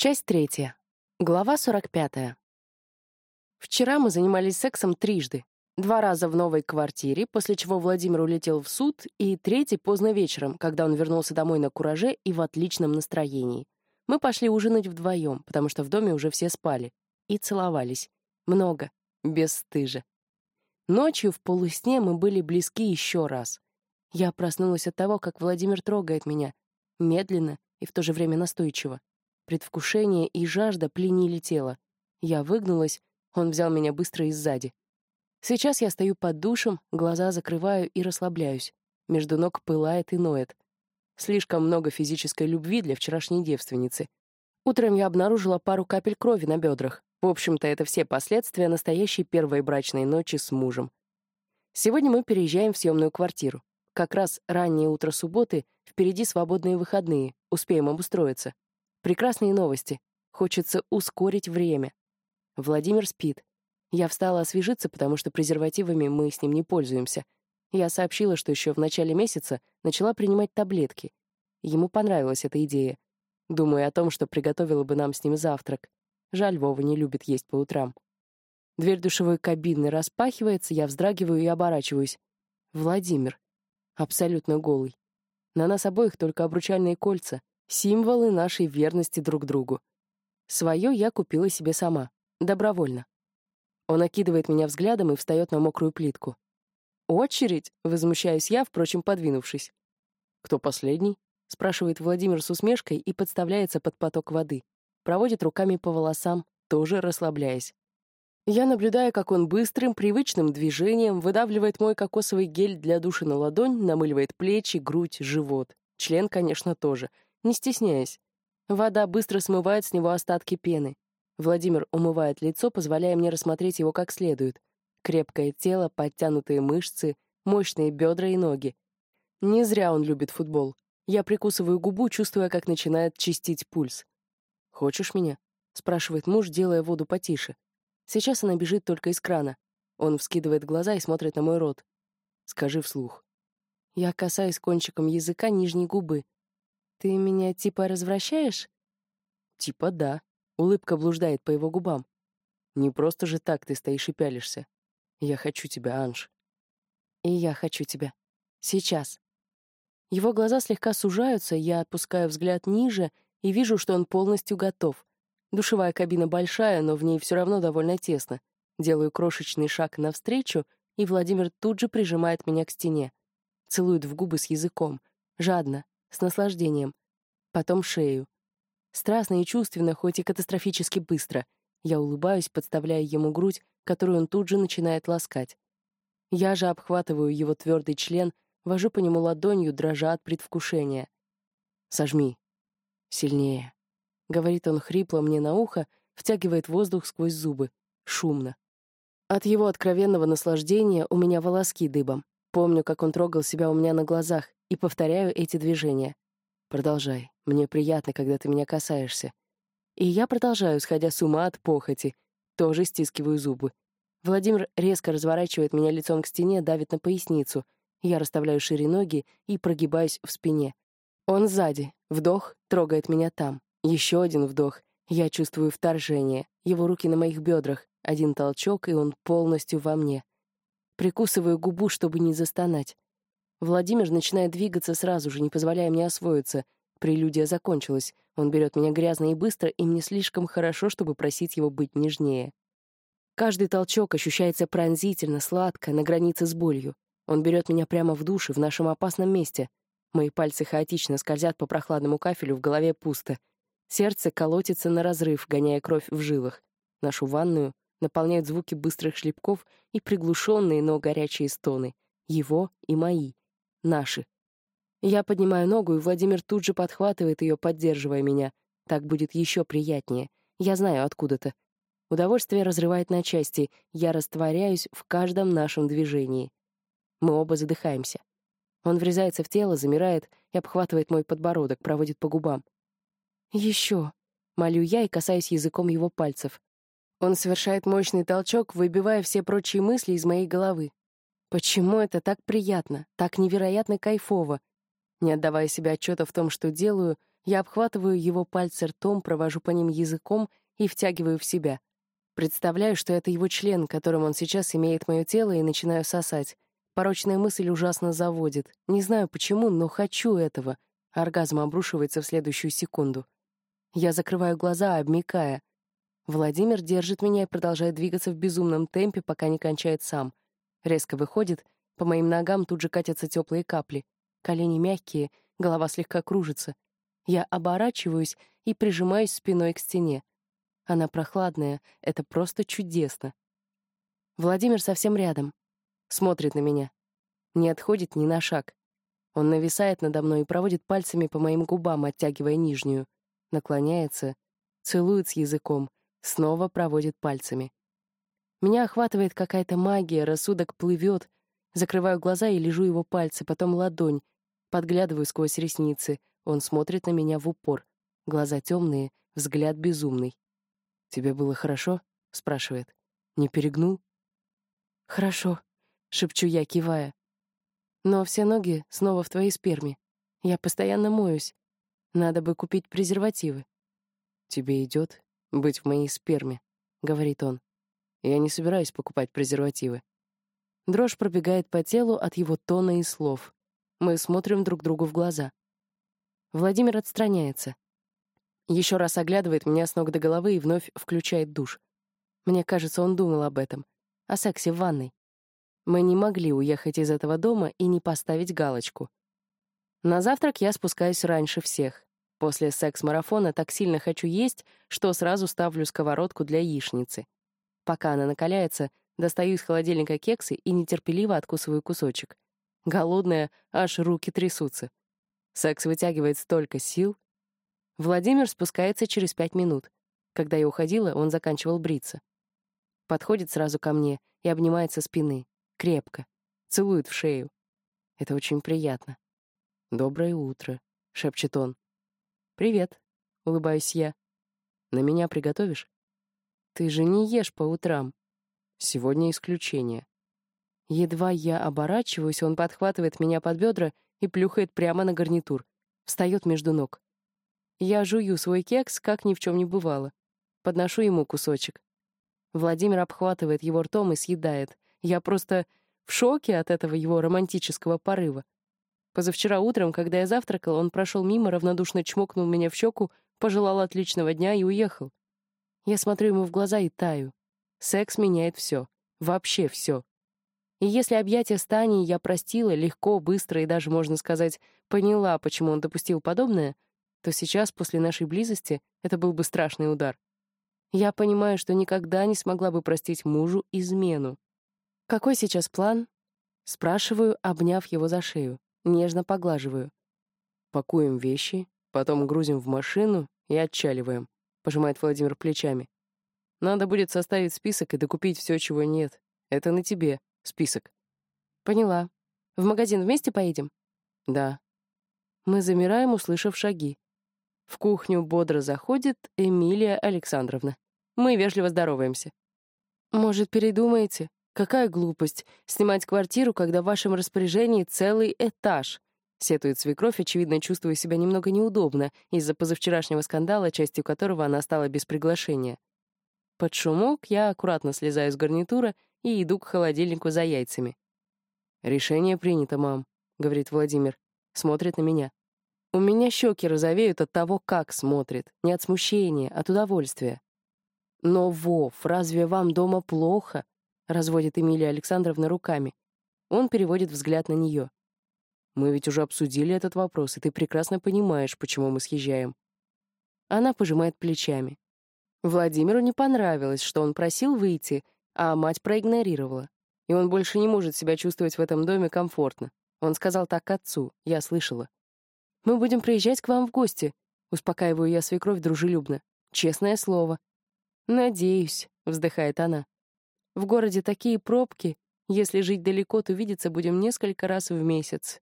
Часть третья. Глава 45. Вчера мы занимались сексом трижды. Два раза в новой квартире, после чего Владимир улетел в суд, и третий поздно вечером, когда он вернулся домой на кураже и в отличном настроении. Мы пошли ужинать вдвоем, потому что в доме уже все спали. И целовались. Много. Бесстыже. Ночью в полусне мы были близки еще раз. Я проснулась от того, как Владимир трогает меня. Медленно и в то же время настойчиво. Предвкушение и жажда пленили тело. Я выгнулась, он взял меня быстро и сзади. Сейчас я стою под душем, глаза закрываю и расслабляюсь. Между ног пылает и ноет. Слишком много физической любви для вчерашней девственницы. Утром я обнаружила пару капель крови на бедрах. В общем-то, это все последствия настоящей первой брачной ночи с мужем. Сегодня мы переезжаем в съемную квартиру. Как раз раннее утро субботы, впереди свободные выходные, успеем обустроиться. Прекрасные новости. Хочется ускорить время. Владимир спит. Я встала освежиться, потому что презервативами мы с ним не пользуемся. Я сообщила, что еще в начале месяца начала принимать таблетки. Ему понравилась эта идея. Думаю о том, что приготовила бы нам с ним завтрак. Жаль, Вова не любит есть по утрам. Дверь душевой кабины распахивается, я вздрагиваю и оборачиваюсь. Владимир. Абсолютно голый. На нас обоих только обручальные кольца. Символы нашей верности друг другу. Свое я купила себе сама. Добровольно. Он окидывает меня взглядом и встает на мокрую плитку. «Очередь?» — возмущаюсь я, впрочем, подвинувшись. «Кто последний?» — спрашивает Владимир с усмешкой и подставляется под поток воды. Проводит руками по волосам, тоже расслабляясь. Я наблюдаю, как он быстрым, привычным движением выдавливает мой кокосовый гель для души на ладонь, намыливает плечи, грудь, живот. Член, конечно, тоже — не стесняясь. Вода быстро смывает с него остатки пены. Владимир умывает лицо, позволяя мне рассмотреть его как следует. Крепкое тело, подтянутые мышцы, мощные бедра и ноги. Не зря он любит футбол. Я прикусываю губу, чувствуя, как начинает чистить пульс. «Хочешь меня?» — спрашивает муж, делая воду потише. Сейчас она бежит только из крана. Он вскидывает глаза и смотрит на мой рот. «Скажи вслух». Я касаюсь кончиком языка нижней губы, «Ты меня типа развращаешь?» «Типа да». Улыбка блуждает по его губам. «Не просто же так ты стоишь и пялишься. Я хочу тебя, Анж». «И я хочу тебя. Сейчас». Его глаза слегка сужаются, я отпускаю взгляд ниже и вижу, что он полностью готов. Душевая кабина большая, но в ней все равно довольно тесно. Делаю крошечный шаг навстречу, и Владимир тут же прижимает меня к стене. Целует в губы с языком. Жадно, с наслаждением. Потом шею. Страстно и чувственно, хоть и катастрофически быстро. Я улыбаюсь, подставляя ему грудь, которую он тут же начинает ласкать. Я же обхватываю его твердый член, вожу по нему ладонью, дрожа от предвкушения. «Сожми. Сильнее», — говорит он хрипло мне на ухо, втягивает воздух сквозь зубы. Шумно. От его откровенного наслаждения у меня волоски дыбом. Помню, как он трогал себя у меня на глазах, и повторяю эти движения. Продолжай. Мне приятно, когда ты меня касаешься. И я продолжаю, сходя с ума от похоти. Тоже стискиваю зубы. Владимир резко разворачивает меня лицом к стене, давит на поясницу. Я расставляю шире ноги и прогибаюсь в спине. Он сзади. Вдох, трогает меня там. Еще один вдох. Я чувствую вторжение. Его руки на моих бедрах. Один толчок, и он полностью во мне. Прикусываю губу, чтобы не застонать. Владимир начинает двигаться сразу же, не позволяя мне освоиться. Прелюдия закончилась. Он берет меня грязно и быстро, и мне слишком хорошо, чтобы просить его быть нежнее. Каждый толчок ощущается пронзительно, сладко, на границе с болью. Он берет меня прямо в душе, в нашем опасном месте. Мои пальцы хаотично скользят по прохладному кафелю, в голове пусто. Сердце колотится на разрыв, гоняя кровь в жилах. Нашу ванную наполняют звуки быстрых шлепков и приглушенные, но горячие стоны. Его и мои наши. Я поднимаю ногу, и Владимир тут же подхватывает ее, поддерживая меня. Так будет еще приятнее. Я знаю откуда-то. Удовольствие разрывает на части, я растворяюсь в каждом нашем движении. Мы оба задыхаемся. Он врезается в тело, замирает и обхватывает мой подбородок, проводит по губам. «Еще!» — молю я и касаюсь языком его пальцев. Он совершает мощный толчок, выбивая все прочие мысли из моей головы. Почему это так приятно, так невероятно кайфово? Не отдавая себе отчета в том, что делаю, Я обхватываю его пальцы ртом, провожу по ним языком и втягиваю в себя. Представляю, что это его член, которым он сейчас имеет мое тело, и начинаю сосать. Порочная мысль ужасно заводит. Не знаю почему, но хочу этого. Оргазм обрушивается в следующую секунду. Я закрываю глаза, обмикая. Владимир держит меня и продолжает двигаться в безумном темпе, пока не кончает сам. Резко выходит, по моим ногам тут же катятся теплые капли. Колени мягкие, голова слегка кружится. Я оборачиваюсь и прижимаюсь спиной к стене. Она прохладная, это просто чудесно. Владимир совсем рядом. Смотрит на меня. Не отходит ни на шаг. Он нависает надо мной и проводит пальцами по моим губам, оттягивая нижнюю. Наклоняется, целует с языком, снова проводит пальцами. Меня охватывает какая-то магия, рассудок плывет. Закрываю глаза и лежу его пальцы, потом ладонь. Подглядываю сквозь ресницы. Он смотрит на меня в упор. Глаза темные, взгляд безумный. «Тебе было хорошо?» — спрашивает. «Не перегнул?» «Хорошо», — шепчу я, кивая. «Но все ноги снова в твоей сперме. Я постоянно моюсь. Надо бы купить презервативы». «Тебе идет быть в моей сперме», — говорит он. «Я не собираюсь покупать презервативы». Дрожь пробегает по телу от его тона и слов. Мы смотрим друг другу в глаза. Владимир отстраняется. Еще раз оглядывает меня с ног до головы и вновь включает душ. Мне кажется, он думал об этом. О сексе в ванной. Мы не могли уехать из этого дома и не поставить галочку. На завтрак я спускаюсь раньше всех. После секс-марафона так сильно хочу есть, что сразу ставлю сковородку для яичницы. Пока она накаляется, достаю из холодильника кексы и нетерпеливо откусываю кусочек. Голодная, аж руки трясутся. Секс вытягивает столько сил. Владимир спускается через пять минут. Когда я уходила, он заканчивал бриться. Подходит сразу ко мне и обнимает со спины. Крепко. Целует в шею. Это очень приятно. «Доброе утро», — шепчет он. «Привет», — улыбаюсь я. «На меня приготовишь?» «Ты же не ешь по утрам». «Сегодня исключение». Едва я оборачиваюсь, он подхватывает меня под бедра и плюхает прямо на гарнитур. Встает между ног. Я жую свой кекс, как ни в чем не бывало. Подношу ему кусочек. Владимир обхватывает его ртом и съедает. Я просто в шоке от этого его романтического порыва. Позавчера утром, когда я завтракал, он прошел мимо, равнодушно чмокнул меня в щеку, пожелал отличного дня и уехал. Я смотрю ему в глаза и таю. Секс меняет все. Вообще все. И если объятия с Таней я простила легко, быстро и даже, можно сказать, поняла, почему он допустил подобное, то сейчас, после нашей близости, это был бы страшный удар. Я понимаю, что никогда не смогла бы простить мужу измену. «Какой сейчас план?» Спрашиваю, обняв его за шею. Нежно поглаживаю. Пакуем вещи, потом грузим в машину и отчаливаем, пожимает Владимир плечами. Надо будет составить список и докупить все, чего нет. Это на тебе, список. Поняла. В магазин вместе поедем? Да. Мы замираем, услышав шаги. В кухню бодро заходит Эмилия Александровна. Мы вежливо здороваемся. Может, передумаете? Какая глупость — снимать квартиру, когда в вашем распоряжении целый этаж. Сетует свекровь, очевидно, чувствуя себя немного неудобно из-за позавчерашнего скандала, частью которого она стала без приглашения. Под шумок я аккуратно слезаю с гарнитура и иду к холодильнику за яйцами. «Решение принято, мам», — говорит Владимир. Смотрит на меня. У меня щеки розовеют от того, как смотрит. Не от смущения, от удовольствия. «Но, Вов, разве вам дома плохо?» Разводит Эмилия Александровна руками. Он переводит взгляд на нее. Мы ведь уже обсудили этот вопрос, и ты прекрасно понимаешь, почему мы съезжаем. Она пожимает плечами. Владимиру не понравилось, что он просил выйти, а мать проигнорировала. И он больше не может себя чувствовать в этом доме комфортно. Он сказал так отцу, я слышала. «Мы будем приезжать к вам в гости», — успокаиваю я свекровь дружелюбно. «Честное слово». «Надеюсь», — вздыхает она. В городе такие пробки. Если жить далеко, то видеться будем несколько раз в месяц.